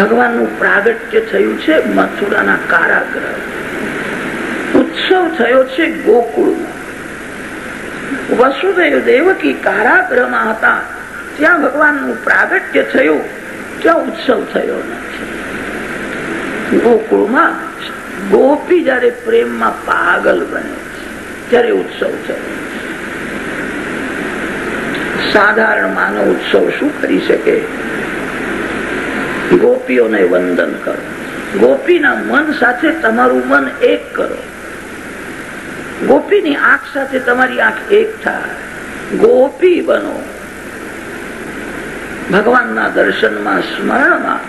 ભગવાનનું પ્રાગટ્ય થયું છે મથુરાના કારાગ્રહ. ઉત્સવ થયો છે ગોકુળમાં વસુદેવ દેવકી કારાગ્રહમાં હતા. ત્યાં ભગવાનનું પ્રાગટ્ય થયું. ત્યાં ઉત્સવ થયો ગોકુળમાં ગોપી જયારે પ્રેમમાં પાગલ બને ત્યારે ઉત્સવ થયો. સાધારણ માનવ ઉત્સવ શું કરી શકે? ગોપીઓને વંદન કરો. ગોપીના મન સાથે તમારું મન એક કરો. ગોપીની આંખ સાથે તમારી આંખ એક થાય. ગોપી બનો. ભગવાનના દર્શનમાં સ્મરણમાં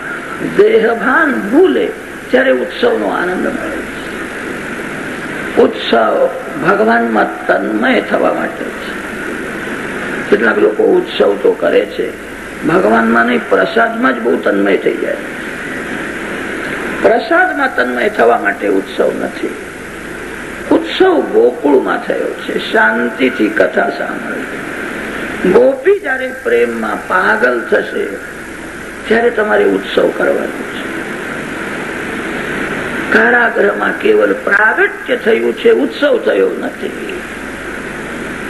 દેહભાન ભૂલે ત્યારે ઉત્સવનો આનંદ મળે ઉત્સવ ભગવાનમાં તન્મય થવા માટે છે. કેટલાક લોકો ઉત્સવ તો કરે છે ભગવાનમાં નહીં, પ્રસાદમાં જ બહુ તન્મય થઈ જાય. પ્રસાદમાં તન્મય થવા માટે ઉત્સવ નથી. ઉત્સવ ગોકુળમાં થયો છે. શાંતિથી કથા સાંભળી ગોપી જયારે પ્રેમમાં પાગલ થશે, ત્યારે તમારે ઉત્સવ કરવાનો છે. કારાગ્રહમાં કેવલ પ્રાગટ્ય થયું છે, ઉત્સવ થયો નથી.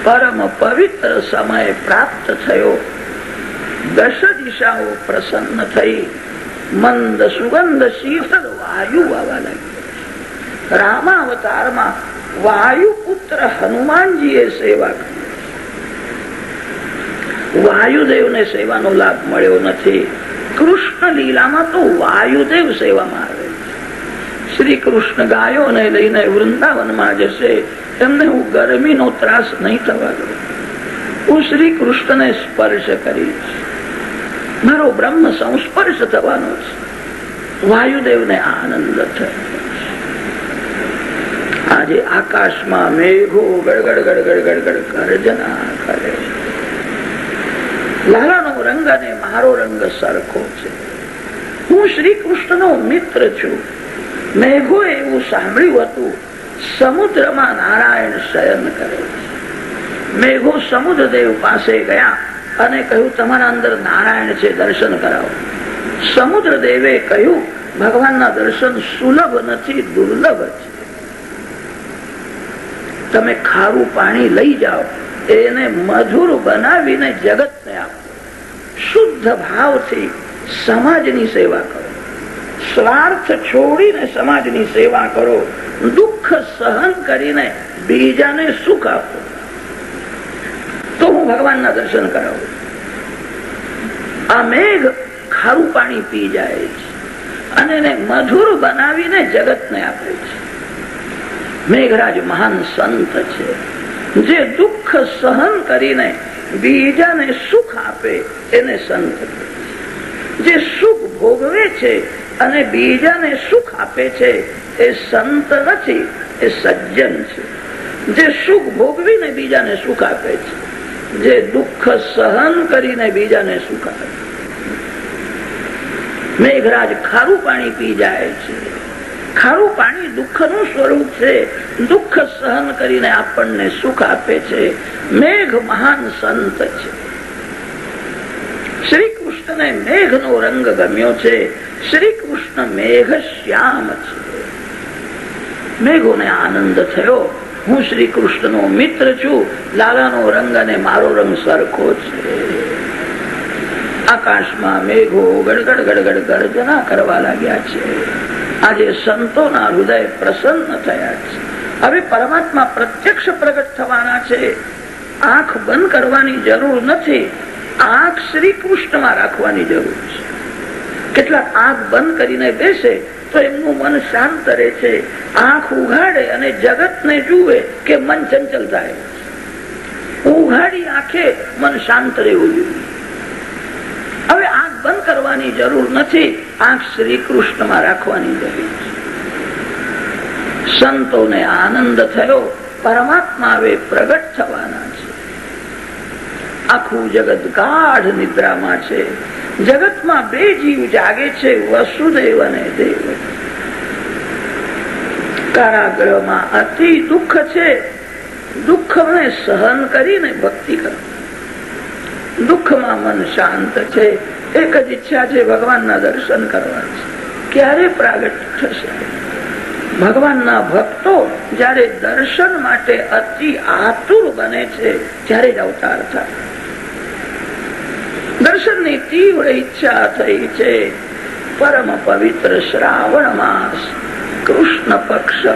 પરમ પવિત્ર સમય પ્રાપ્ત થયો. દશ દિશાઓ પ્રસન્ન થઈ મંદ સુગંધ શીતળ વાયુ વાવા લાગ્યો રામાવતારમાં વાયુ પુત્ર હનુમાનજીએ સેવા કરી વાયુદેવને સેવાનો લાભ મળ્યો નથી કૃષ્ણ લીલામાં તો વાયુદેવ સેવામાં આવે શ્રી કૃષ્ણ ગાયોને લઈને વૃંદાવનમાં જશે એમને હું ગરમીનો ત્રાસ નહીં થવા દઉં હું શ્રી કૃષ્ણને સ્પર્શ કરીશ મારો બ્રહ્મ સંસ્પર્શ થવાનો છે. વાયુદેવને આનંદ થયો. આજે આકાશમાં મેઘો ગડગડ ગડગડ ગડગડ ગર્જના કરે લાલાનો રંગ અને મારો રંગ સરખો છે. હું શ્રી કૃષ્ણનો મિત્ર છું. મેઘો એવું સાંભળ્યું હતું. સમુદ્રમાં નારાયણ શયન કરે મેઘો સમુદ્રદેવ પાસે ગયા. અને કહ્યું, તમારા અંદર નારાયણ છે, દર્શન કરાવો. સમુદ્ર દેવે કહ્યું, ભગવાનના દર્શન સુલભ નથી, દુર્લભ છે. તમે ખારું પાણી લઈ જાઓ, એને મધુર બનાવીને જગતને આપો. શુદ્ધ ભાવથી સમાજની સેવા કરો. સ્વાર્થ છોડીને સમાજની સેવા કરો. દુઃખ સહન કરીને બીજાને સુખ આપો. તો હું ભગવાનના દર્શન કરાવું. આ મેઘ ખારું પાણી પી જાય છે અને એને મધુર બનાવીને જગતને આપે છે. મેઘરાજ મહાન સંત છે. જે દુઃખ સહન કરીને બીજાને સુખ આપે એને સંત જે સુખ ભોગવે છે અને બીજાને સુખ આપે છે એ સંત નથી, એ સજ્જન છે. જે સુખ ભોગવીને બીજાને સુખ આપે છે. જે દુઃખ સહન કરીને બીજાને સુખ મેઘરાજ ખારું પાણી પી જાય છે. ખારું પાણી દુઃખનું સ્વરૂપ છે. દુઃખ સહન કરીને આપણને સુખ આપે છે. મેઘ મહાન સંત છે. શ્રી કૃષ્ણને મેઘનો રંગ ગમ્યો છે. શ્રી કૃષ્ણ મેઘ શ્યામ છે. મેઘોને આનંદ થયો. હું શ્રી કૃષ્ણનો મિત્ર છું. લાલાનો રંગ અને મારો રંગ સરખો છે. આકાશમાં મેઘો ગડગડ ગડગડ ગર્જના કરવા લાગ્યા છે. આજે સંતોના હૃદય પ્રસન્ન થયા છે. હવે પરમાત્મા પ્રત્યક્ષ પ્રગટ થવાના છે. આંખ બંધ કરવાની જરૂર નથી. આંખ શ્રી કૃષ્ણમાં રાખવાની જરૂર છે. કેટલાક આંખ બંધ કરીને બેસે તો એમનું મન શાંત રહે છે. આંખ ઉઘાડે અને જગતને જુએ કે મન ચંચલ થાય. ઉઘાડી આંખે મન શાંત રહેવું જોઈએ. હવે આંખ બંધ કરવાની જરૂર નથી. આંખ શ્રી કૃષ્ણમાં રાખવાની જરૂર છે. સંતોને આનંદ થયો. પરમાત્મા હવે પ્રગટ થવાના. આખું જગત ગાઢ નિદ્રામાં છે. જગતમાં બે જીવ જાગે છે વસુદેવ અને દેવ. કારાગ્રહમાં અતિ દુઃખ છે. દુઃખને સહન કરીને ભક્તિ કરો. દુઃખમાં મન શાંત છે. એક જ ઈચ્છા છે ભગવાનના દર્શન કરવા છે ક્યારે પ્રાગટ થશે? ભગવાનના ભક્તો જયારે દર્શન માટે અતિ આતુર બને છે, ત્યારે જ અવતાર થાય. દર્શનની તીવ્ર ઈચ્છા થઈ છે. પરમ પવિત્ર શ્રાવણ માસ. કૃષ્ણ પક્ષ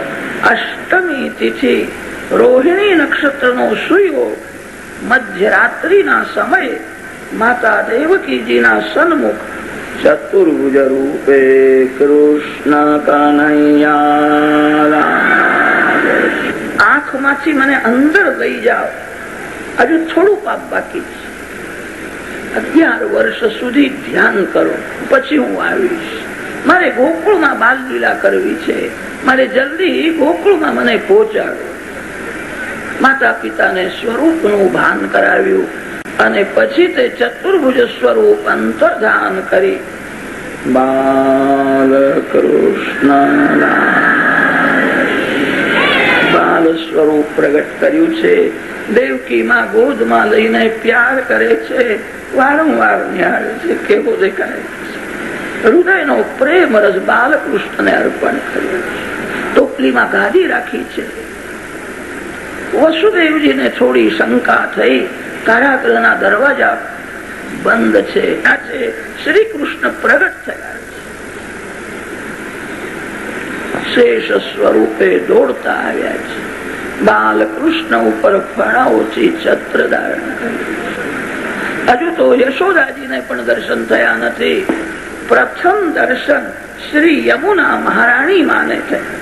અષ્ટમી તિથિ રોહિણી નક્ષત્ર નો સુયો મધ્યરાત્રિના સમયે માતા દેવકીજીના સન્મુખ ચતુર્ભુજ રૂપે કૃષ્ણ કનૈયા આંખમાંથી મને અંદર લઈ જાઓ. હજુ થોડું પાપ બાકી છે. અગિયાર વર્ષ સુધી ધ્યાન કરો. પછી હું આવીશ. મારે ગોકુળમાં બાલલીલા કરવી છે. મારે જલ્દી ગોકુળમાં મને પહોંચાડો. માતા પિતાને સ્વરૂપનું ભાન કરાવ્યું અને પછી તે ચતુર્ભુજ સ્વરૂપ અંતર્ધાન કરી. બાલકૃષ્ણ બાલ સ્વરૂપ પ્રગટ કર્યું છે. દેવકી માં ગોદમાં લઈને પ્યાર કરે છે. વારંવાર નિહાળે છે, કેવો દેખાય હૃદયનો પ્રેમ રસ બાલકૃષ્ણને અર્પણ કર્યો ટોપલીમાં ગાદી રાખી છે. વસુદેવજીને થોડી શંકા થઈ કારાગૃહના દરવાજા બંધ છે. શ્રી કૃષ્ણ પ્રગટ થયા શેષ સ્વરૂપે દોડતા આવ્યા છે. બાલકૃષ્ણ ઉપર ફણાઓથી છત્ર ધારણ કર્યું હજુ તો યશોદાજીને પણ દર્શન થયા નથી. પ્રથમ દર્શન શ્રી યમુના મહારાણી માને છે.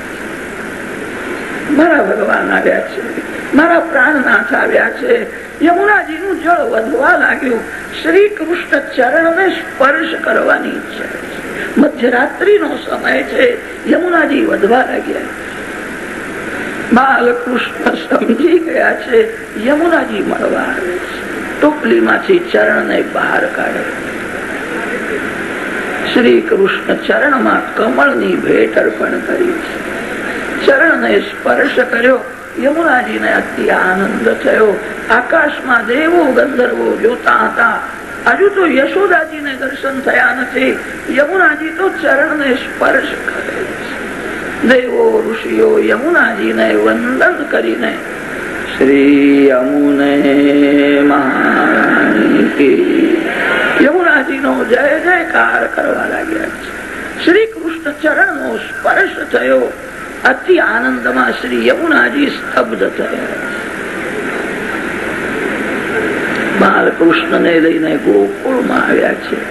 મારા ભગવાન આવ્યા છે. મારા પ્રાણનાથ આવ્યા છે. યમુનાજીનું જળ વધવા લાગ્યું. શ્રી કૃષ્ણ ચરણને સ્પર્શ કરવાની ઈચ્છા છે. મધ્યરાત્રિનો સમય છે. યમુનાજી વધવા લાગ્યા. બાલકૃષ્ણ સમજી ગયા છે. યમુનાજી મળવા આવે છે. ટોપલીમાંથી ચરણને બહાર કાઢે. શ્રી કૃષ્ણ ચરણમાં કમળની ભેટ અર્પણ કરી. ચરણને સ્પર્શ કર્યો. યમુનાજીને અતિ આનંદ થયો. આકાશમાં દેવો ગંધર્વો જોતા હતા. હજુ તો યશોદાજીને દર્શન થયા નથી. યમુનાજી તો ચરણને સ્પર્શ કરે દેવો ઋષિઓ યમુનાજીને વંદન કરીને શ્રી અમુને યમુનાજી નો જય જયકાર કરવા લાગ્યા છે શ્રી કૃષ્ણ ચરણ નો સ્પર્શ થયો અતિ આનંદમાં શ્રી યમુનાજી સ્તબ્ધ થયા બાલકૃષ્ણને લઈને ગોકુળમાં આવ્યા છે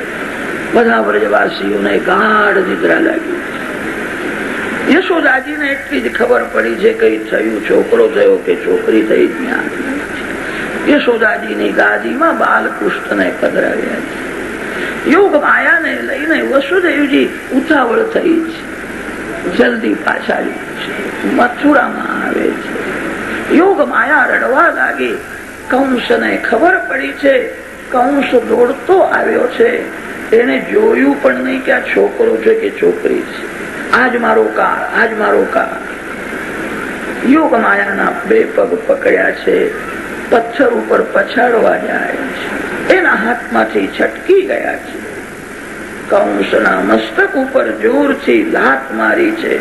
બધા વ્રજવાસીઓને ગાઢ નિદ્રા લાગી યશોદાજીને એટલી જ ખબર પડી છે કઈ થયું, છોકરો થયો કે છોકરી થઈ ત્યાં. યશોદાજીની ગાદીમાં બાલકૃષ્ણને પધરાવ્યા છે. યોગ માયાને લઈને વસુદેવજી ઉતાવળ થઈ છે. જલ્દી પાછા મથુરામાં આવે છે. યોગ માયા રડવા લાગી. કંસને ખબર પડી છે, કંસ દોડતો આવ્યો છે. એને જોયું પણ નહીં કે આ છોકરો છે કે છોકરી છે. આજ મારો કાળ આજ મારો કાળ યોગ માયાના બે પગ પકડ્યા છે, પથ્થર ઉપર પછાડવા જાય છે. એના હાથમાંથી છટકી ગયા છે. કંસના મસ્તક ઉપર જોરથી લાત મારી છે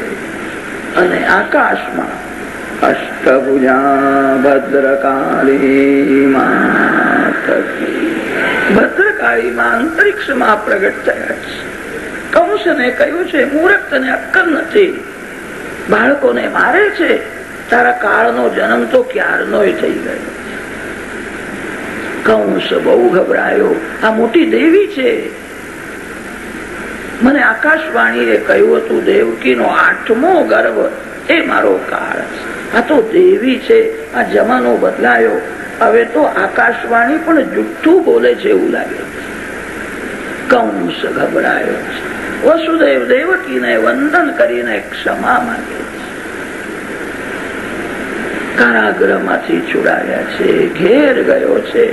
અને આકાશમાં અષ્ટભુજા ભદ્રકાળી ભદ્રકાળીમાં અંતરિક્ષમાં પ્રગટ થયા છે. કંસને કહ્યું છે, મૂર્ખ તને અક્કલ નથી. બાળકોને મારે છે. તારા કાળનો જન્મ તો ક્યારનો થઈ ગયો. કંસ બહુ ગભરાયો, આ મોટી દેવી છે. મને આકાશવાણીએ કહ્યું હતું, દેવકીનો આઠમો ગર્ભ, એ મારો કાળ આ તો દેવી છે. આ જમાનો બદલાયો. હવે તો આકાશવાણી પણ જુઠ્ઠું બોલે છે એવું લાગે કંસ ગભરાયો છે. વસુદેવ દેવકીને વંદન કરીને ક્ષમા માંગે છે કારાગૃહમાંથી છુડાયા છે ઘેર ગયો છે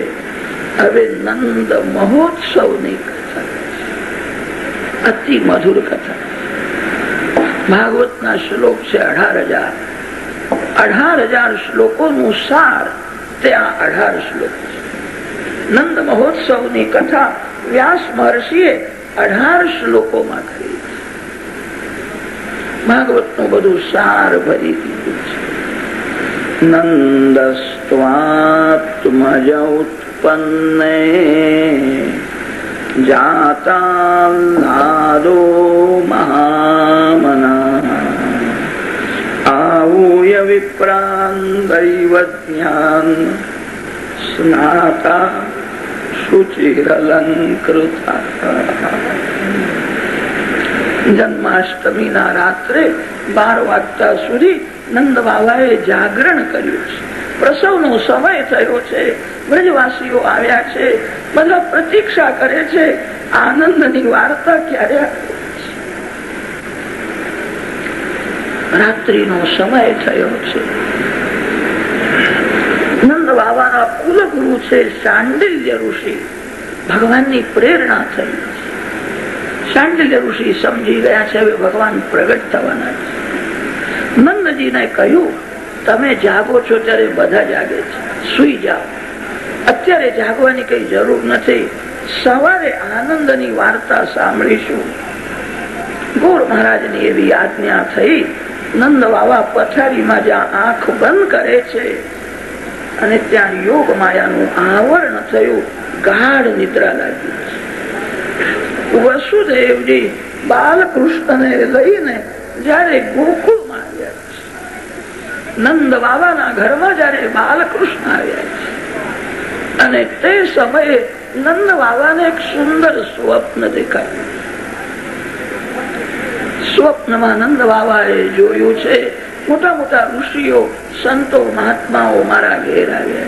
હવે નંદ મહોત્સવની કથા અતિ મધુર કથા ભાગવત ના શ્લોક છે અઢાર હજાર। અઢાર હજાર શ્લોકોનું સાર ત્યાં અઢાર શ્લોક છે। નંદ મહોત્સવની કથા વ્યાસ મહર્ષિએ અઢાર શ્લોકોમાં કરી ભાગવતનું બધું સાર ભરી દીધું છે. નંદસ્વાત્મજ ઉત્પન્ને જાતાદો મહામના. આવુય વિપ્રાંત દૈવ જ્ઞાન સ્નાતા જન્માષ્ટમી ના રાત્રે બાર વાગતા સુધી નંદ બાબાએ જાગરણ કર્યું છે પ્રસવ નો સમય થયો છે। બ્રજવાસીઓ આવ્યા છે। બધા પ્રતીક્ષા કરે છે। આનંદની વાર્તા ક્યારે રાત્રિ નો સમય થયો છે। બાબાના કુલગુરુ છે, શાંડિલ્ય ઋષિ. ભગવાનની પ્રેરણા થઈ. શાંડિલ્ય ઋષિ સમજી ગયા છે, હવે ભગવાન પ્રગટ થવાના છે. નંદજીને કહ્યું, તમે જાગો છો ત્યારે બધા જાગે છે. સુઈ જાઓ. અત્યારે જાગવાની કઈ જરૂર નથી. સવારે આનંદની વાર્તા સાંભળીશું. ગોર મહારાજની એવી આજ્ઞા થઈ. નંદ બાવા પથારીમાં જ્યાં આંખ બંધ કરે છે. અને ત્યાં યોગ માયાનું આવરણ થયું, ગાઢ નિદ્રા લાગી. વસુદેવજી બાલકૃષ્ણને લઈને જયારે ગોકુળમાં નંદ બાબાના ઘરમાં જયારે બાલકૃષ્ણ આવ્યા છે, અને તે સમયે નંદ બાબાને એક સુંદર સ્વપ્ન દેખાયું. સ્વપ્નમાં નંદ બાબાએ જોયું છે મોટા મોટા ઋષિઓ, સંતો, મહાત્માઓ મારા ઘેર આવ્યા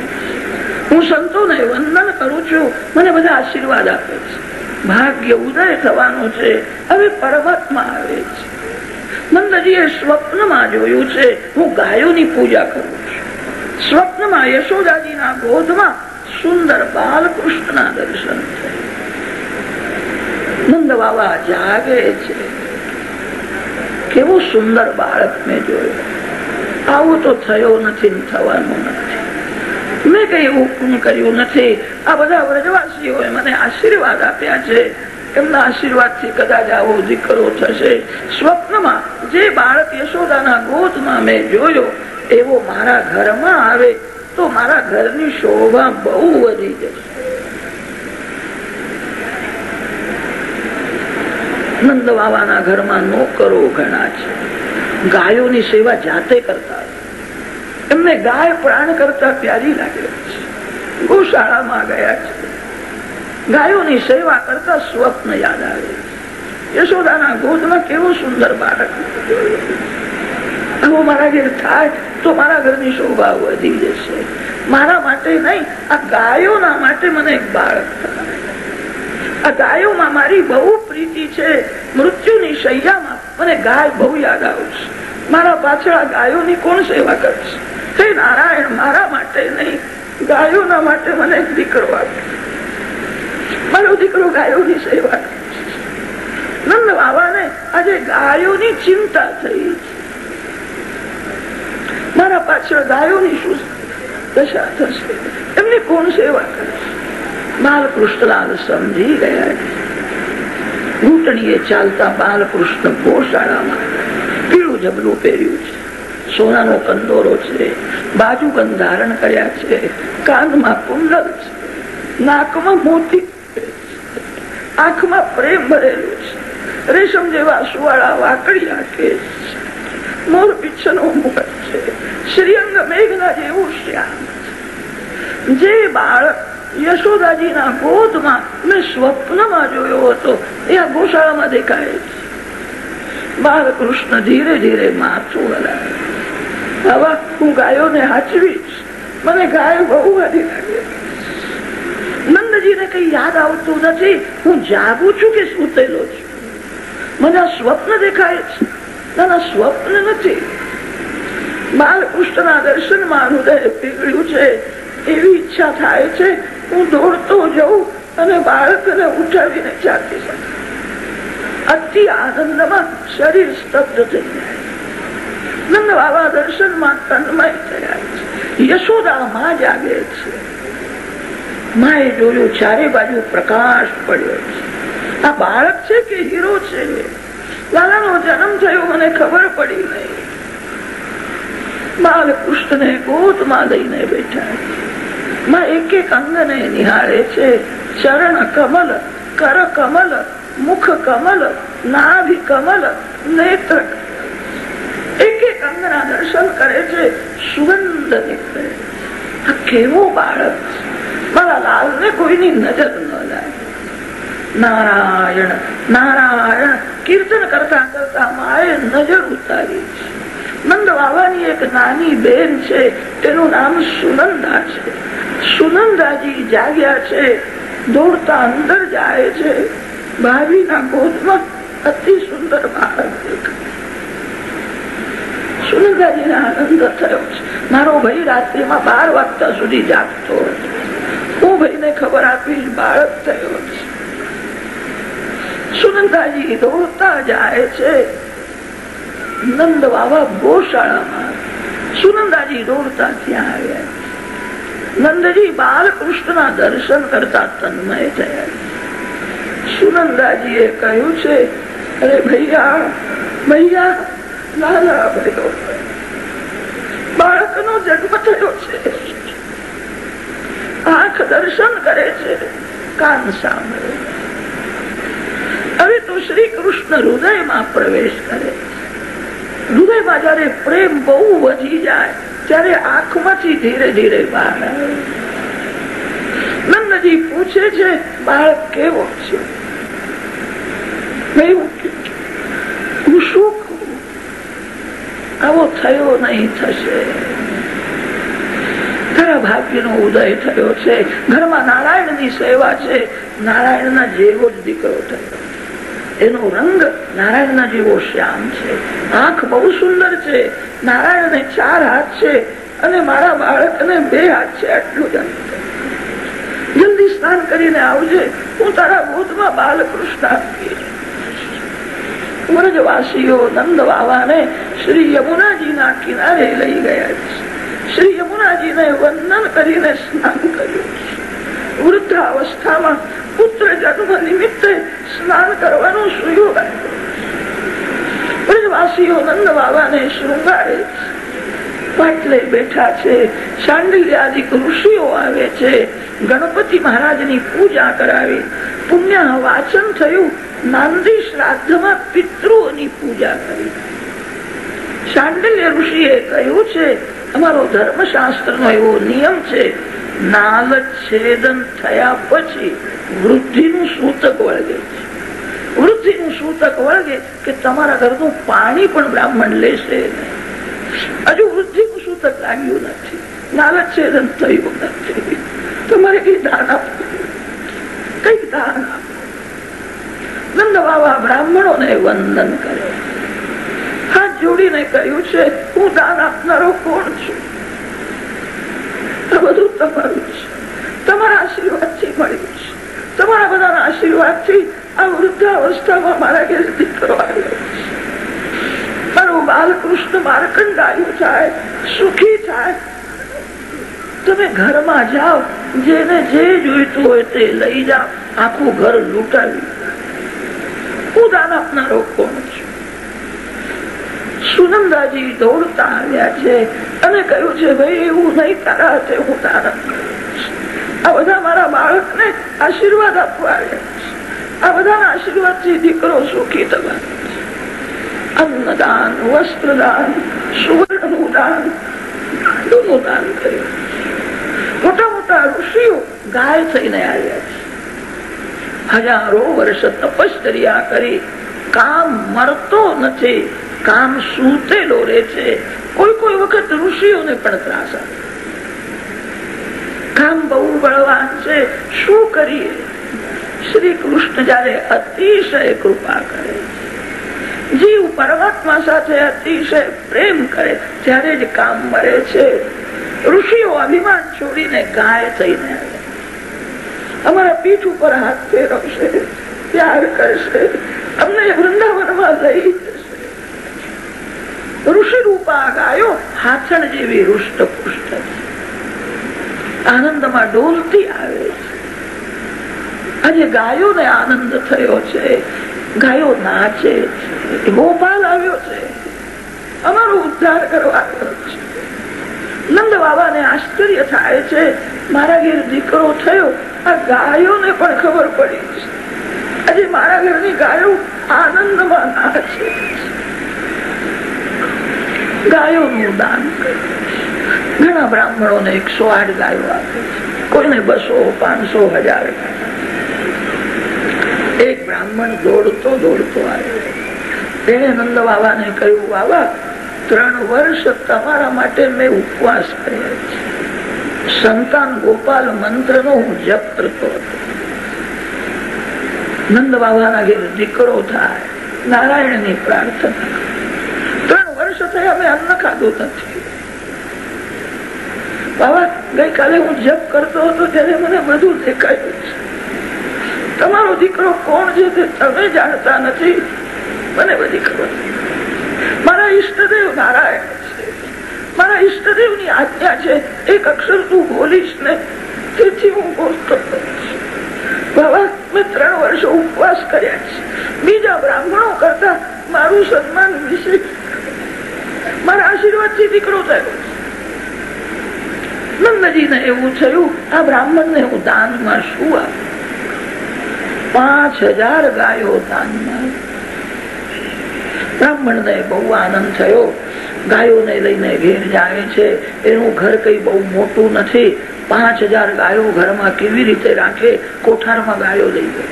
હું સંતોને વંદન કરું છું, મને બધા આશીર્વાદ આપે છે. ભાગ્ય ઉદય થવાનો છે, હવે પરમાત્મા આવે છે. નંદજીએ સ્વપ્નમાં જોયું છે, હું ગાયોની પૂજા કરું છું. સ્વપ્નમાં યશોદાજીના ગોધમાં સુંદર બાલકૃષ્ણના દર્શન થયા. નંદ બાબા જાગે છે. કેવું સુંદર બાળક મેં જોયું. આવું તો થયો નથી થવાનું નથી. મેં કઈ એવું કર્યું નથી. આ બધા વ્રજવાસીઓએ મને આશીર્વાદ આપ્યા છે. એમના આશીર્વાદથી કદાચ આવો દીકરો થશે. સ્વપ્નમાં જે બાળક યશોદાના ગોદમાં મેં જોયો, એવો મારા ઘરમાં આવે તો મારા ઘરની શોભા બહુ વધી જશે. નંદ બાવાના ઘરમાં નોકરો ઘણા છે. ગાયોની સેવા જાતે કરતા એમને ગાય પ્રાણ કરતા પ્યારી લાગે છે. ગોશાળામાં ગયા છે. ગાયોની સેવા કરતા સ્વપ્ન યાદ આવે યશોદાના ગોદમાં કેવો સુંદર બાળક આવું મારા ઘેર થાય તો મારા ઘરની શોભા વધી જશે. મારા માટે નહીં, આ ગાયોના માટે મને એક બાળક આ ગાયોમાં મારી બહુ પ્રીતિ છે, મૃત્યુની શૈયામાં મને ગાય બહુ યાદ આવશે મારા પાછળ આ ગાયોની કોણ સેવા કરશે તે નારાયણ, મારા માટે નહીં, ગાયોના માટે મને દીકરો આપે. મારો દીકરો ગાયોની સેવા નંદ બાબાને આજે ગાયોની ચિંતા થઈ મારા પાછળ ગાયોની શું દશા થશે? એમની કોણ સેવા કરશે બાલકૃષ્ણલાલ સમજી ગયા ઘૂંટણીએ ચાલતા બાલકૃષ્ણ ગોશાળામાં પીળું જબલું પહેર્યું છે. સોનાનો કંદોરો છે બાજુ ધારણ કર્યા છે, કાનમાં કુંડલ છે, નાકમાં મોતી આંખમાં પ્રેમ ભરેલું છે, રેશમ જેવા સુવાળા વાકડી આંખે મોર પીછનો મુખ છે, શ્રીઅંગ મેઘના જેવું શ્યામ જે બાળક યશોદાજીના ગોદમાં મેં સ્વપ્નમાં જોયો હતો. એ આ ગોશાળામાં દેખાય છે. ધીરે ધીરે માથું હલાવે હવે હું ગાયોને હાચવીશ. મને ગાયો બહુ ગાડી લાગે નંદજીને કઈ યાદ આવતું નથી. હું જાગું છું કે સૂતેલો છું. મને સ્વપ્ન દેખાય છે. ના સ્વપ્ન નથી. બાલકૃષ્ણના દર્શનમાં હૃદય પીગળ્યું છે. એવી ઈચ્છા થાય છે હું દોડતો જઉં અને બાળકને ઉઠાવીને ચાલી શકું અતિ આનંદમાં શરીર સ્તબ્ધ થઈ જાય. નંદ બાબા દર્શનમાં તન્મય થયા છે. યશોદા જાગે છે. માએ જોયું ચારે બાજુ પ્રકાશ પડ્યો છે. આ બાળક છે કે હીરો છે? લાલાનો જન્મ થયો, મને ખબર પડી નહીં. બાલકૃષ્ણને ગોતમાં લઈને બેઠા માં એક એક અંગને નિહાળે છે. ચરણ કમલ, કર કમલ, મુખ કમલ, નાભિ કમલ, નેત્ર એક એક અંગના દર્શન કરે છે, સુગંધ નીકળે. આ કેવો બાળક મારા લાલ ને કોઈની નજર ન લાગે. નારાયણ નારાયણ, કીર્તન કરતા કરતા માએ નજર ઉતારી છે. નંદ બાબાની એક નાની બેન છે. તેનું નામ સુનંદા છે. સુનંદાજી જાગ્યા છે. દોડતા અંદર જાય છે. ભાભીના ગોદમાં અતિ સુંદર બાળક સુનંદાજીને આનંદ થયો છે. મારો ભાઈ રાત્રિમાં બાર વાગતા સુધી જાગતો હું ભાઈને ખબર આપીશ બાળક થયો સુનંદાજી દોડતા જાય છે. નંદ બાબા ગોશાળામાં સુનંદાજી દોડતા ત્યાં આવ્યા નંદજી બાલકૃષ્ણના દર્શન કરતા તન્મય થયા સુનંદાજીએ કહ્યું છે, અરે ભૈયા ભૈયા, લાલા ભયો. બાળકનો જન્મ થયો છે. આંખ દર્શન કરે છે, કાન સાંભળે હવે તો શ્રી કૃષ્ણ હૃદયમાં પ્રવેશ કરે હૃદયમાં જયારે પ્રેમ બહુ વધી જાય, ત્યારે આંખમાંથી ધીરે ધીરે બહાર નંદજી પૂછે છે, બાળક કેવો છે? આવો થયો નહીં થશે. તારા ભાગ્યનો ઉદય થયો છે. ઘરમાં નારાયણની સેવા છે. નારાયણ ના જેવો જ દીકરો થયો. એનો રંગ નારાયણ ના જેવો શ્યામ છે. આંખ બહુ સુંદર છે. નારાયણ ચાર હાથ છે અને મારા બાળકને બે હાથ છે. આટલું જલ્દી સ્નાન કરીને આવજે. હું તારા ગોદમાં બાલકૃષ્ણ આપીએ. વ્રજવાસીઓ નંદ બાબાને શ્રી યમુનાજીના કિનારે લઈ ગયા છે. શ્રી યમુનાજીને વંદન કરીને સ્નાન કર્યું વૃદ્ધાવસ્થામાં પુત્ર જન્મ નિમિત્તે સ્નાન કરવાનો સુયોગ વ્રજવાસીઓ નંદ બાબાને શૃંગારે પાટલે બેઠા છે. શાંડિલ્યાદિક ઋષિઓ આવે છે. ગણપતિ મહારાજની પૂજા કરાવી. પુણ્ય વાચન થયું. નાંદી શ્રાદ્ધમાં પિતૃઓની પૂજા કરી. શાંડિલ્ય ઋષિએ કહ્યું છે, અમારો ધર્મશાસ્ત્ર નો એવો નિયમ છે નાલ છેદન થયા પછી વૃદ્ધિનું સૂતક વળગે છે. વૃદ્ધિનું સૂતક વળગે કે તમારા ઘરનું પાણી પણ બ્રાહ્મણ લેશે હજુ વૃદ્ધિનું સૂતક લાગ્યું નથી. નાલક છેદન થયું નથી. તમારે કઈ દાન આપવું? દાન આપવું? નંદ વંદન કરે. હાથ જોડીને કહ્યું છે, હું દાન આપનારો કોણ છું? તમે ઘરમાં જાઓ, જેને જે જોઈતું હોય તે લઈ જાઓ. આખું ઘર લૂંટાવી હું દાન આપનારો કોણ છું? સુનંદાજી દોડતા આવ્યા છે. અને કહ્યું છે, ભાઈ એવું નહીં તારા હાથે હું તારા આ બધા મારા બાળકને આશીર્વાદ આપવા આ બધાના આશીર્વાદથી દીકરો સુખી થવા અન્નદાન, વસ્ત્રદાન, સુવર્ણનું દાનનું દાન કર્યું. મોટા મોટા ઋષિઓ ગાય થઈને આવ્યા છે. હજારો વર્ષ તપશ્ચર્યા કરી. કામ મરતો નથી, કામ સૂતેલો રહે છે. કોઈ કોઈ વખત ઋષિઓને પણ ત્રાસ આવે. કામ બહુ બળવાન છે, શું કરીએ? શ્રી કૃષ્ણ જયારે અતિશય કૃપા કરે જીવ પરમાત્મા સાથે અતિશય પ્રેમ કરે, ત્યારે જ કામ મળે છે. ઋષિઓ અભિમાન છોડીને ગાય થઈને અમારા પીઠ ઉપર હાથ ફેરવશે પ્યાર કરશે, અમને વૃંદાવનમાં લઈ ઋષિ રૂપા ગાયો હાથણ જેવી હૃષ્ટ પુષ્ટ આનંદમાં ડોલતી આવે છે. આજે ગાયોને આનંદ થયો છે. ગાયો નાચે છે, ગોપાલ આવ્યો છે. અમારો ઉદ્ધાર કરવા છે. નંદ બાબાને આશ્ચર્ય થાય છે, મારા ઘેર દીકરો થયો, આ ગાયોને પણ ખબર પડી છે. આજે મારા ઘરની ગાયો આનંદમાં નાચે ગાયોનું દાન ઘણા બ્રાહ્મણોને એકસો આઠ ગાયો આપે કોઈને બસો, પાંચસો, હજાર એક બ્રાહ્મણ દોડતો દોડતો આવ્યો. તેને નંદ બાબાને કહ્યું, બાબા, ત્રણ વર્ષ તમારા માટે મેં ઉપવાસ કર્યા છે. સંતાન ગોપાલ મંત્ર નો હું જપ કરતો હતો. નંદ બાબાના ઘેર દીકરો થાય. નારાયણની પ્રાર્થના ત્રણ વર્ષ થયા મેં અન્ન ખાધું નથી બાબા ગઈકાલે હું જપ કરતો હતો ત્યારે મને બધું દેખાયું છે. તમારો દીકરો કોણ છે તે તમે જાણતા નથી. મને બધી ખબર મારા ઈષ્ટદેવ નારાયણ છે. મારા ઈષ્ટદેવની આજ્ઞા છે, એક અક્ષર તું બોલીશ ને તેથી હું બોલતો બાબા મેં ત્રણ વર્ષો ઉપવાસ કર્યા છે. બીજા બ્રાહ્મણો કરતા મારું સન્માન વિશે મારા આશીર્વાદથી દીકરો થયો. એવું થયું, આ બ્રાહ્મણ ને હું દાનમાં શું આપું? પાંચ હજાર ગાયો દાનમાં. બ્રાહ્મણ ને બહુ આનંદ થયો. ગાયોને લઈને ઘેર જાય છે. એનું ઘર કઈ બહુ મોટું નથી. પાંચ હજાર ગાયો ઘરમાં કેવી રીતે રાખે? કોઠારમાં ગાયો લઈ ગઈ.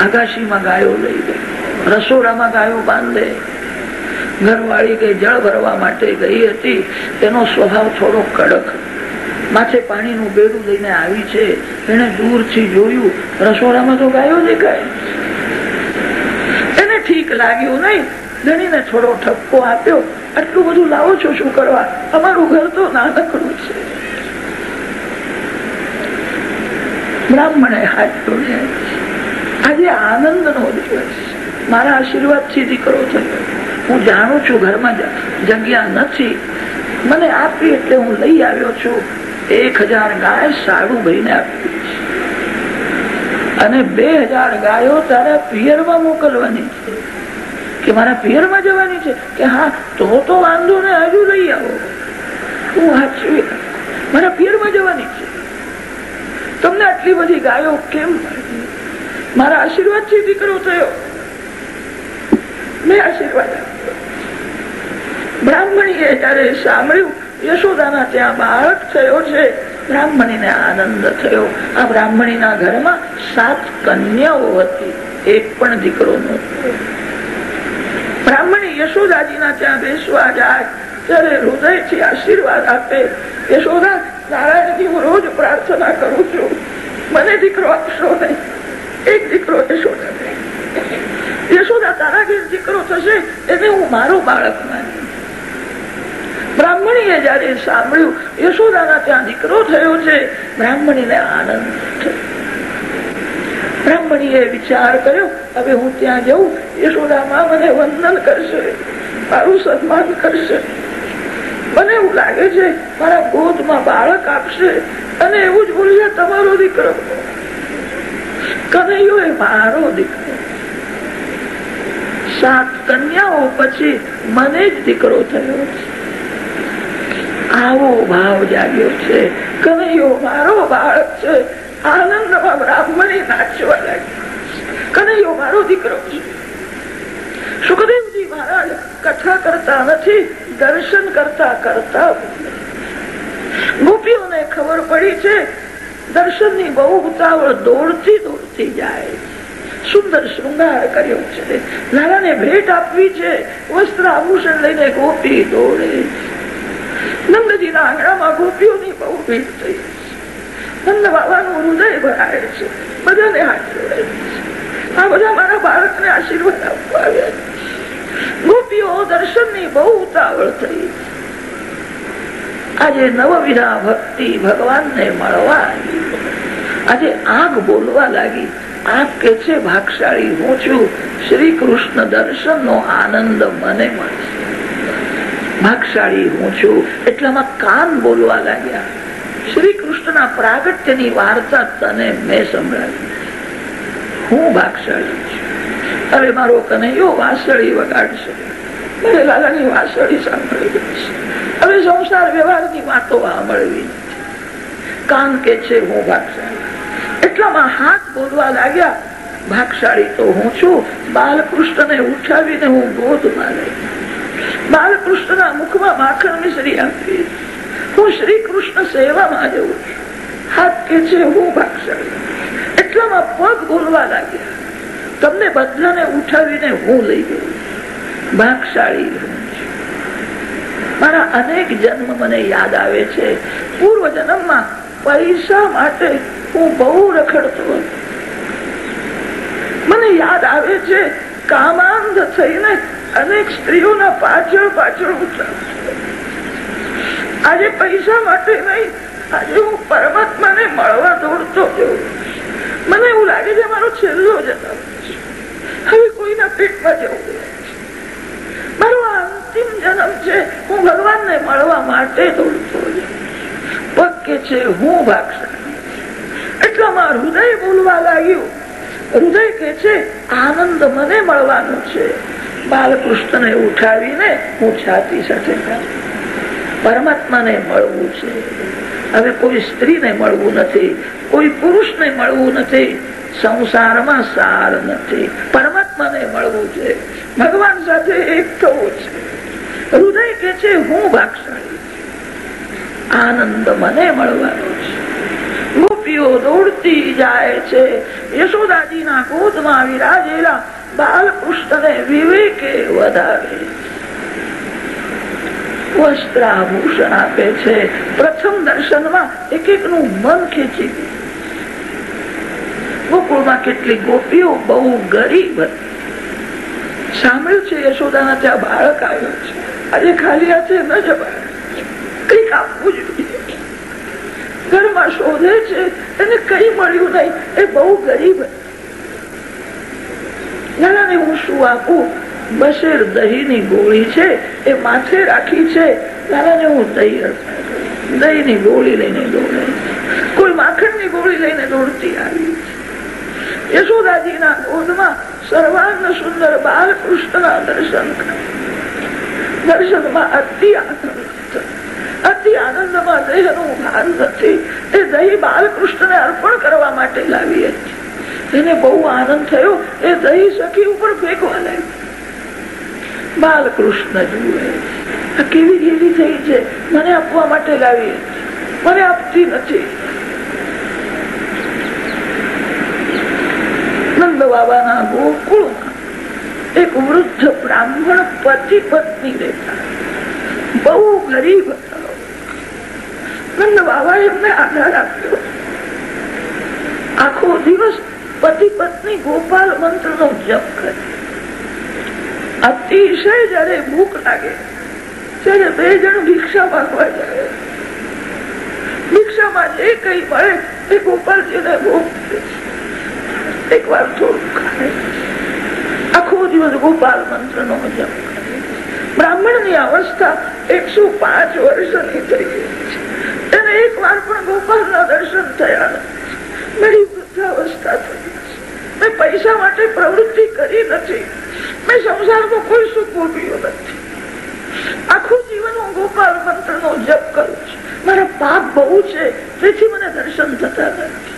આકાશીમાં ગાયો લઈ ગઈ. રસોડામાં ગાયો બાંધે. ઘરવાળી કે જળ ભરવા માટે ગઈ હતી, તેનો સ્વભાવ થોડો કડક. માથે પાણીનું બેડું લઈને આવી છે. એને દૂરથી જોયું, રસોડામાં તો ગાયો દેખાય એને ઠીક લાગ્યું નહીં. ધણીને થોડો ઠપકો આપ્યો. આટલું બધું લાવો છો શું કરવા? અમારું ઘર તો નાનકડું છે. બ્રાહ્મણે હાથ જોડ્યા આજે આનંદ નો દિવસ. મારા આશીર્વાદથી દીકરો થયો. હું જાણું છું, ઘરમાં જગ્યા નથી. મને આપી એટલે હું લઈ આવ્યો છું. એક હજાર ગાય સાડું ભાઈને આપી અને બે હજાર ગાયો તારા પિયરમાં મોકલવાની છે. કે મારા પિયરમાં જવાની છે? કે હા, તો તો વાંધો ને હજુ લઈ આવો. હું હાચવી મારા પિયરમાં જવાની છે. તમને આટલી બધી ગાયો કેમ મારા આશીર્વાદથી દીકરો થયો. મેં આશીર્વાદ બ્રાહ્મણીએ જયારે સાંભળ્યું, યશોદાના ત્યાં બાળક થયો છે. બ્રાહ્મણીને આનંદ થયો. આ બ્રાહ્મણીના ઘરમાં સાત કન્યાઓ હતી, એક પણ દીકરો નહોતો. બ્રાહ્મણી યશોદાજીના ત્યાં બેસવા જાય, ત્યારે હૃદયથી આશીર્વાદ આપે. યશોદા, નારાયણજી, હું રોજ પ્રાર્થના કરું છું. મને દીકરો આપશો નહીં. એક દીકરો યશોદા યશોદા, તારા ઘેર દીકરો થશે, એને હું મારો બાળક માની. બ્રાહ્મણીએ જયારે સાંભળ્યું, યશોદાના ત્યાં દીકરો થયો છે, બ્રાહ્મણીને આનંદ થયો. બ્રાહ્મણીએ વિચાર કર્યો, હવે હું ત્યાં જઉં, યશોદામાં મને વંદન કરશે, મારું સન્માન કરશે. મને એવું લાગે છે, મારા ગોદમાં બાળક આપશે અને એવું જ બોલ્યા તમારો દીકરો. કનૈયો એ મારો દીકરો. સાત કન્યાઓ પછી મને જ દીકરો થયો છે. આવો ભાવ જાગ્યો છે, કનૈયો મારો બાળક છે, આનંદમાં બ્રાહ્મણી નાચવા લાગ્યો. કનૈયો મારો દીકરો. સુખદેવજી મહારાજ કથા કરતા નથી, દર્શન કરતા કરતા ગોપીઓને ખબર પડી છે દર્શનની બહુ ઉતાવળ દોડતી દોડતી જાય સુંદર શૃંગાર કર્યો છે. લાલાને ભેટ આપવી છે વસ્ત્ર આભૂષણ લઈને ગોપી દોડે નંદજીના આંગણામાં ગોપીઓની બહુ ભીડ થઈ. નંદ બાબાનું હૃદય ભરાય છે બધાને હાથ આ બધા મારા બાળકને આશીર્વાદ આપવા આવ્યા ગોપીઓ દર્શનની બહુ ઉતાવળ થઈ આજે નવવિધા ભક્તિ ભગવાનને મળવા આવી આજે આંખ બોલવા લાગી આંખ કે છે ભાગશાળી હું છું શ્રી કૃષ્ણ દર્શન નો આનંદ મને મળશે ભાગશાળી હું છું. એટલામાં કાન બોલવા લાગ્યા. શ્રી કૃષ્ણ કૃષ્ણના પ્રાગટ્યની વાર્તા તને મેં સંભળાવી. હું ભાગશાળી છું. અરે મારો કનૈયો વાસળી વગાડશે. મારે લાલાની વાસળી વાતો કાન કે છે હું ભાગશાળી. એટલામાં હાથ બોલવા લાગ્યા. ભાગશાળી તો હું છું. બાલકૃષ્ણને ઉઠાવીને હું ગોદમાં લઈ બાલકૃષ્ણના મુખમાં માખણ મિશ્રી આપી હું શ્રી કૃષ્ણ સેવામાં જવું છું હાથ કે છે હું ભાગશાળી એટલામાં પગ બોલવા લાગ્યા તમને બધાને ઉઠાવીને હું લઈ ગયો ભાગશાળી મારા અનેક જન્મ મને યાદ આવે છે પૂર્વ જન્મમાં પૈસા માટે હું બહુ રખડતો હતો મને યાદ આવે છે કામાંધ થઈને અનેક સ્ત્રીઓના પાછળ પાછળ આજે પૈસા માટે નહીં, આજે હું પરમાત્માને મળવા દોડતો મને એવું લાગે છે મારો છેલ્લો જન્મ હવે કોઈના પેટમાં જવું મારો અંતિમ જન્મ છે, હું ભગવાનને મળવા માટે દોડતો પગ છે, હું ભાગશા એટલામાં હૃદય બોલવા લાગ્યું. હૃદય કે છે, આનંદ મને મળવાનો છે. બાલકૃષ્ણને ઉઠાવીને હું છાતી સાથે પરમાત્માને મળવું છે. હવે કોઈ સ્ત્રીને મળવું નથી, કોઈ પુરુષને મળવું નથી, સંસારમાં સાર નથી. પરમાત્માને મળવું છે. ભગવાન સાથે એક થવું છે. હૃદય કે છે, હું ભાગશાળી આનંદ મને મળવાનો છે. ગોપીઓ દોડતી જાય છે. યશોદાજીના ગોદમાં વિરાજેલા બાલકૃષ્ણને વિવેકે વધારે. વસ્ત્રાભૂષણ આપે છે. પ્રથમ દર્શનમાં એક એક નું મન ખેંચી ગોકુળમાં કેટલી ગોપીઓ બહુ ગરીબ સાંભળ્યું છે યશોદાના ત્યાં બાળક આવ્યો છે. આજે ખાલી હાથે ન જવાય. કંઈક આપવું જોઈએ. ઘરમાં શોધે છે, એને કઈ મળ્યું નહીં. એ બહુ ગરીબ નાના હું શું આપું બસેર દહીં ની ગોળી છે, એ માથે રાખી છે. નાના હું દહીં દહીં ની ગોળી લઈને દોડે કોઈ માખણની ગોળી લઈને દોડતી આવી સુંદર બાલકૃષ્ણના દર્શન દર્શનમાં અતિ આનંદ અતિ આનંદમાં દેહનું ભાન અર્પણ કરવા માટે લાવી હતી એને બહુ આનંદ થયો. એ દહી સખી ઉપર ફેંકવા લાગ્યું. બાલકૃષ્ણ જુએ કેવી કેવી થઈ છે? મને આપવા માટે લાવી મને આપતી નથી. નંદ બાબાના ગોકુળમાં એક વૃદ્ધ બ્રાહ્મણ પતિ પત્ની રહેતા. બહુ ગરીબ હતા. નંદ બાબા એમને આધાર આપ્યો. આખો દિવસ પતિ પત્ની ગોપાલ મંત્ર નો જપ કરે. અતિશય જયારે ભૂખ લાગે, ત્યારે બે જણ ભિક્ષા માંગવા જાય. ભિક્ષામાં જે કઈ મળે, એ ગોપાલજીને ભોગ એક વાર થોડું ખાય. આખો દિવસ ગોપાલ મંત્ર નો જપ બ્રાહ્મણની અવસ્થા એકસો પાંચ વર્ષની થઈ ગઈ છે. એક વાર પણ ગોપાલ ના દર્શન થયા નથી. વૃદ્ધાવસ્થા મેં પૈસા માટે પ્રવૃત્તિ કરી નથી. મેં સંસારમાં કોઈ સુખ ભોગવ્યું નથી. આખું જીવન હું ગોપાલ મંત્ર નો જપ કરું છું. મારા પાપ બહુ છે, તેથી મને દર્શન થતા નથી.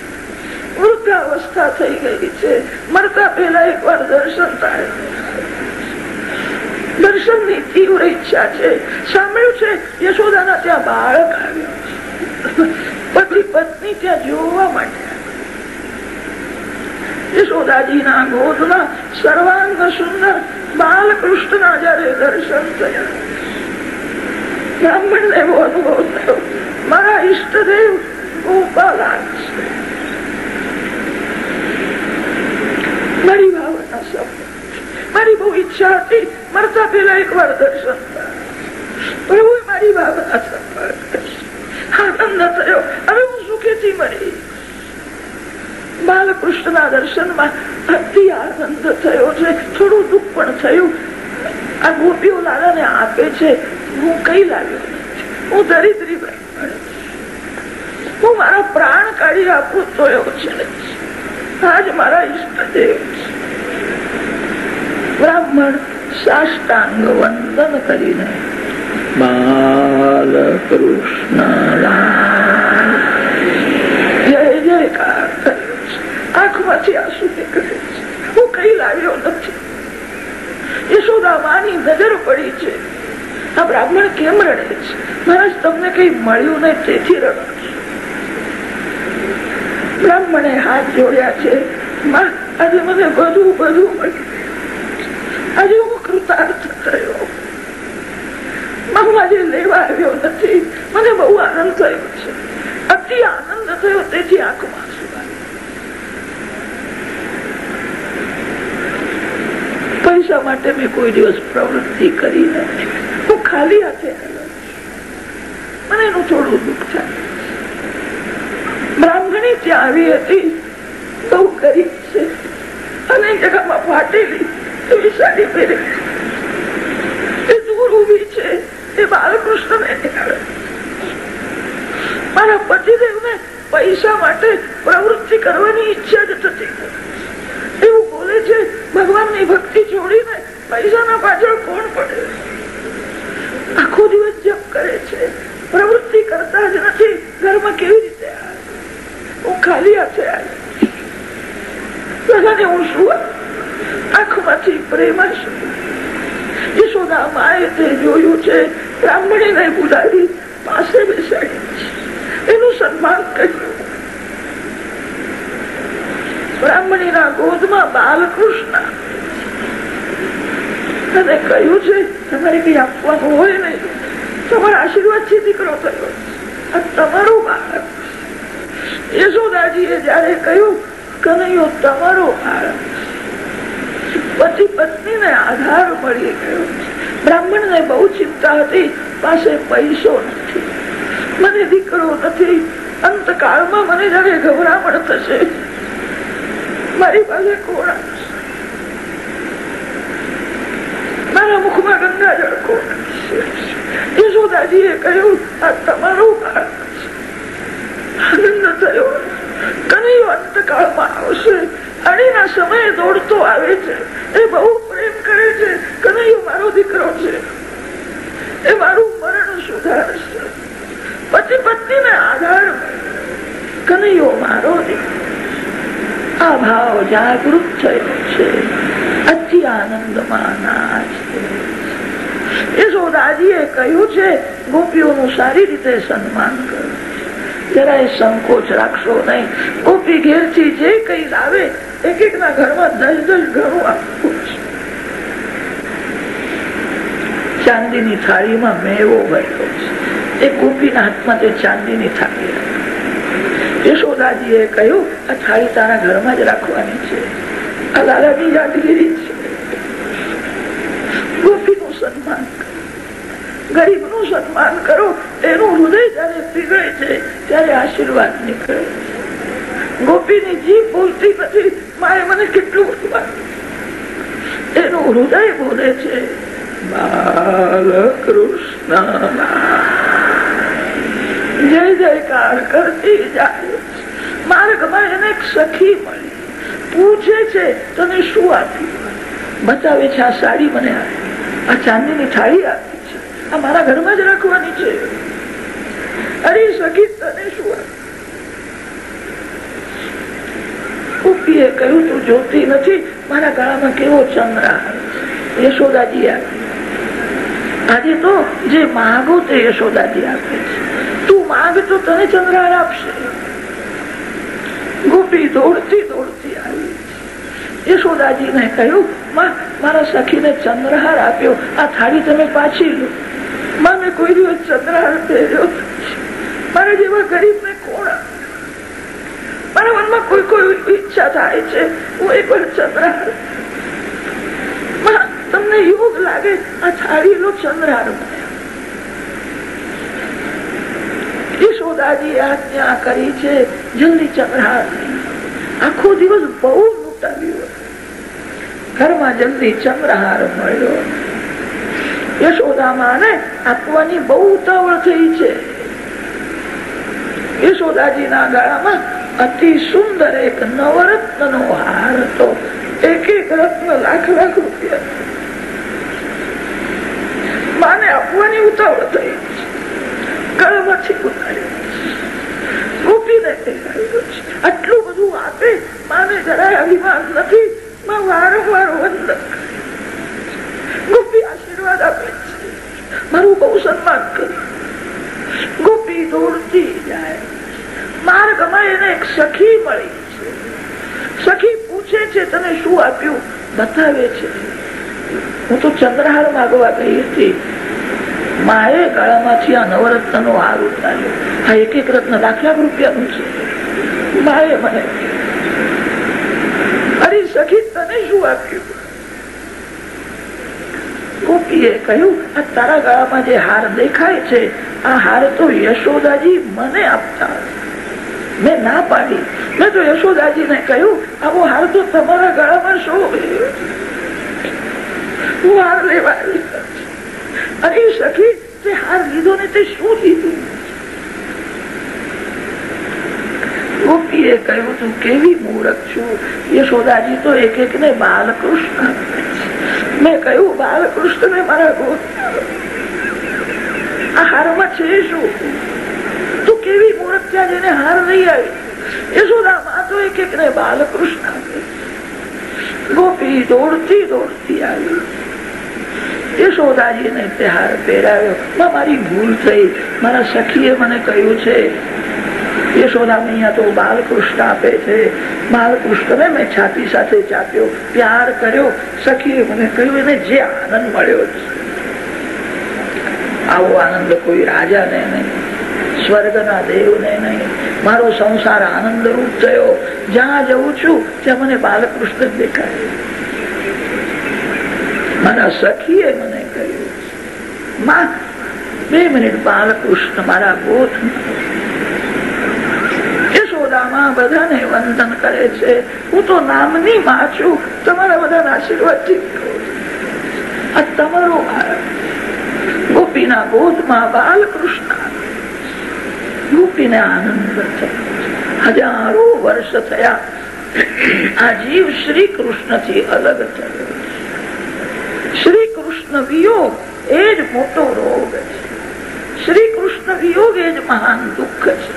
વૃદ્ધાવસ્થા થઈ ગઈ છે. મરતા પહેલા એક વાર દર્શન થાય. દર્શનની તીવ્ર ઈચ્છા છે. સાંભળ્યું છે, યશોદાના ત્યાં બાળક આવ્યો. પતિ પત્ની ત્યાં જોવા માટે. યશોદાજીના ગોદમાં સર્વાંગ સુંદર બાલકૃષ્ણના જયારે દર્શન થયા. બ્રાહ્મણ ને અનુભવ થયો. મારા ઈષ્ટદેવ ગોપાલાન છે. મારી બહુ ઈચ્છા હતી. મરતા પેલા એક વાર દર્શન પ્રભુ મારી ભાવના આનંદ થયો. હવે હું સુખેથી મળી. બાલકૃષ્ણના દર્શનમાં અતિ આનંદ થયો છે. થોડું દુઃખ પણ થયું. આ ગોપીઓ લાલાને આપે છે. હું કઈ લાવ્યો હું દરિદ્રી હું મારા પ્રાણ કાઢી આપું તો એવું છે આજ મારા ઈષ્ટદેવ બ્રાહ્મણ સાષ્ટાંગ વંદન કરીને. બાલકૃષ્ણ જય જયકાર આંખમાંથી આંસુ નીકળે છે હું કઈ લાવ્યો નથી. મહારાજ આજે મને બધું બધું મળ્યું. આજે હું કૃતાર્થ થયો. આજે લેવા આવ્યો નથી. મને બહુ આનંદ થયો છે. અતિ આનંદ થયો તેથી આંખમાં. પૈસા માટે મેં કોઈ દિવસ પ્રવૃત્તિ કરી નથી? હું ખાલી હાથે મને એનું થોડું દુઃખ થાય. બ્રાહ્મણી ત્યાં આવી હતી, બહુ ગરીબ છે. અને જગામાં ફાટેલી એવી સાડી પહેરે. એ દૂર ઊભી છે. એ બાલકૃષ્ણને મારા પતિદેવ ને પૈસા માટે પ્રવૃત્તિ કરવાની ઈચ્છા જ થતી એવું બોલે છે ભગવાનની ભક્તિ છોડીને પૈસાના પાછળ કોણ પડે? આખો દિવસ જપ કરે છે. પ્રવૃત્તિ કરતા જ નથી. ઘરમાં કેવી રીતે હું ખાલી હાથે આંખમાંથી પ્રેમ યશોદા માએ તે જોયું છે. બ્રાહ્મણી ને બોલાવી પાસે બેસાડી એનું સન્માન કર્યું. બ્રાહ્મણી ના ગોદમાં બાલકૃષ્ણ. અને કહ્યું છે, તમારે કઈ આપવાનું હોય ને તમારા આશીર્વાદથી દીકરો થયો. તમારું બાળક. યશોદાજીએ જયારે કહ્યું, કનૈયો, તમારો બાળક. પછી પત્ની ને આધાર મળી ગયો. બ્રાહ્મણ ને બહુ ચિંતા હતી, પાસે પૈસો નથી. મને દીકરો નથી, અંતકાળમાં મને જયારે ગભરામણ થશે. મારી પાસે કોણ મારા મુખમાં ગંગા જળ કોણ યશોદાજીએ કહ્યું આ તમારું આનંદ થયો કનૈયો અંતકાળમાં આવશે અણીના સમયે દોડતો આવે છે એ બહુ પ્રેમ કરે છે કનૈયો મારો દીકરો છે એ મારું મરણ સુધારશે પતિ પત્ની ને આધાર કનૈયો મારો દીકરો આ ભાવ જાગૃત થયો છે અતિ આનંદમાં નાચ યશોદાજીએ કહ્યું છે ગોપીઓનું સારી રીતે સન્માન કરો જરાય સંકોચ રાખશો નહીં। ગોપી ઘેરથી જે કઈ લાવે એક એક ના ઘરમાં દસ દસ ઘણું આપવું છે। ચાંદીની થાળીમાં મેવો ભરેલો છે। એ ગોપીના હાથમાં તે ચાંદીની થાળી યશોદાજીએ કહ્યું, આ થાળી તારા ઘરમાં જ રાખવાની છે. આ દાદાની યાદગીરી છે. ગોપીનું સન્માન ગરીબનું સન્માન કરો. એનું હૃદય જયારે પીગળે છે, ત્યારે આશીર્વાદ નીકળે ગોપીની જીભ બોલતી નથી. માએ મને કેટલું બધું એનું હૃદય બોલે છે બાલકૃષ્ણ. જય જયકાર કરતી જાય માર્ગમાં એને સખી મળી. પૂછે છે, તને શું આપ્યું બતાવે છે, આ સાડી મને આ ચાંદીની થાળી આપી છે. આ મારા ઘરમાં જ રાખવાની છે. અરે સખી, તને શું ઉપીએ કહ્યું, તું જોતી નથી. મારા ગળામાં કેવો ચંદ્રા યશોદાજી આપી. આજે તો જે માગો તે યશોદાજી આપે છે. માગ તને ચંદ્રહાર આપશે. ગોપી દોડતી દોડતી આવી. યશોદાજી ને કહ્યું મારા સખી ને ચંદ્રહાર આપ્યો. આ થાળી તમે પાછી લો. મને કોઈ દિવસ ચંદ્રહાર પહેર્યો મારા જેવા ગરીબ ને કોણ મારા મનમાં કોઈ કોઈ ઈચ્છા થાય છે. હું એક વાર ચંદ્રહાર તમને યોગ લાગે, આ થાળી લો ચંદ્રહાર યશોદાજી આજ્ઞા કરી છે, જલ્દી ચંદ્રહાર આખો દિવસ બહુ લૂંટાવ્યું ઘરમાં જલ્દી ચંદ્રહાર મળ્યો. યશોદામાને આપવાની બહુ ઉતાવળ થઈ છે. યશોદાજીના ગાળામાં અતિ સુંદર એક નવરત્ન નો હાર હતો. એક એક રત્ન લાખ લાખ રૂપિયા. માને આપવાની ઉતાવળ થઈ. ગળામાંથી છે. આટલું બધું આપે માને જરાય અભિમાન નથી. માં વારંવાર ગોપી આશીર્વાદ આપે છે. મારું બહુ સન્માન કરે. ગોપી દોડતી જાય. માર્ગમાં એને એક સખી મળી છે. સખી પૂછે છે, તને શું આપ્યું? બતાવે છે. હું તો ચંદ્રહાર માગવા ગઈ હતી. માએ ગાળામાંથી આ નવરત્ન નો હાર ઉતાર્યો આ એક એક રત્ન લાખ લાખ છે. માએ મને અરે સખી તને શું આપ્યું? તારા ગાળામાં જે હાર દેખાય છે, આ હાર તો યશોદાજી મને આપતા મેં ના પાડી. મેં તો યશોદાજીને કહ્યું, આવો હાર તો તમારા ગાળામાં શું? હું હાર લેવા. અરે સખી તે હાર લીધો ને તે શું લીધું? આ હારમાં છે? શું? તું કેવી મૂર્ખ ત્યાં જેને હાર નહીં આવી. યશોદા માં તો એક એક ને બાલકૃષ્ણ ગોપી દોડતી દોડતી આવી. યશોદાજીને તે હાર પહેરાવ્યો મારી ભૂલ થઈ. મારા સખીએ મને કહ્યું છે યશોદા મૈયા તો બાલકૃષ્ણ આપે છે. બાલકૃષ્ણને મેં છાતી સાથે ચાપ્યો, પ્યાર કર્યો. સખીએ મને કહ્યું, એને જે આનંદ મળ્યો આવો આનંદ કોઈ રાજાને નહીં, સ્વર્ગના દેવને નહીં. મારો સંસાર આનંદ રૂપ થયો. જ્યાં જઉં છું, ત્યાં મને બાલકૃષ્ણ જ દેખાય. મારા સખીએ મને કહ્યું માં, બે મિનિટ બાલકૃષ્ણ મારા ભારત ગોપીના ગોદમાં બાલકૃષ્ણ ગોપીને આનંદ હજારો વર્ષ થયા. આ જીવ શ્રી કૃષ્ણથી અલગ થયો. કૃષ્ણ વિયોગ એ જ મોટો રોગ છે. શ્રી કૃષ્ણ વિયોગ એ જ મહાન દુઃખ છે.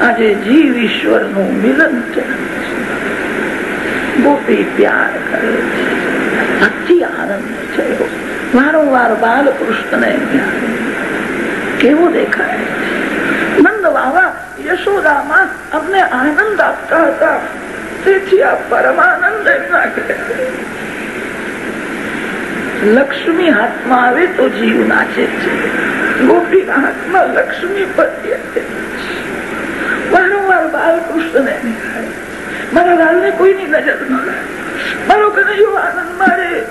આજે જીવ ઈશ્વરનું મિલન ગોપી પ્યાર કરે છે. અતિ આનંદ થયો. વારંવાર બાલકૃષ્ણને કેવો દેખાય? નંદ બાબા યશોદામાં અમને આનંદ આપતા હતા. તેથી આ પરમાનંદ એમના કહેવાય. લક્ષ્મી હાથમાં આવે તો જીવ નાચે છે. ગોપીના હાથમાં લક્ષ્મી પત્ય. વારંવાર બાલકૃષ્ણને નિહાળે. મારા લાલને કોઈની નજર ન મારો કનૈયો આનંદ મારે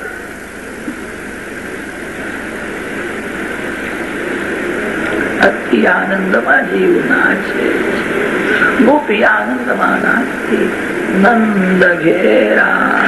આનંદમાં જીવ નાચે ગોપી આનંદમાં નાચતી નંદ ઘેરા.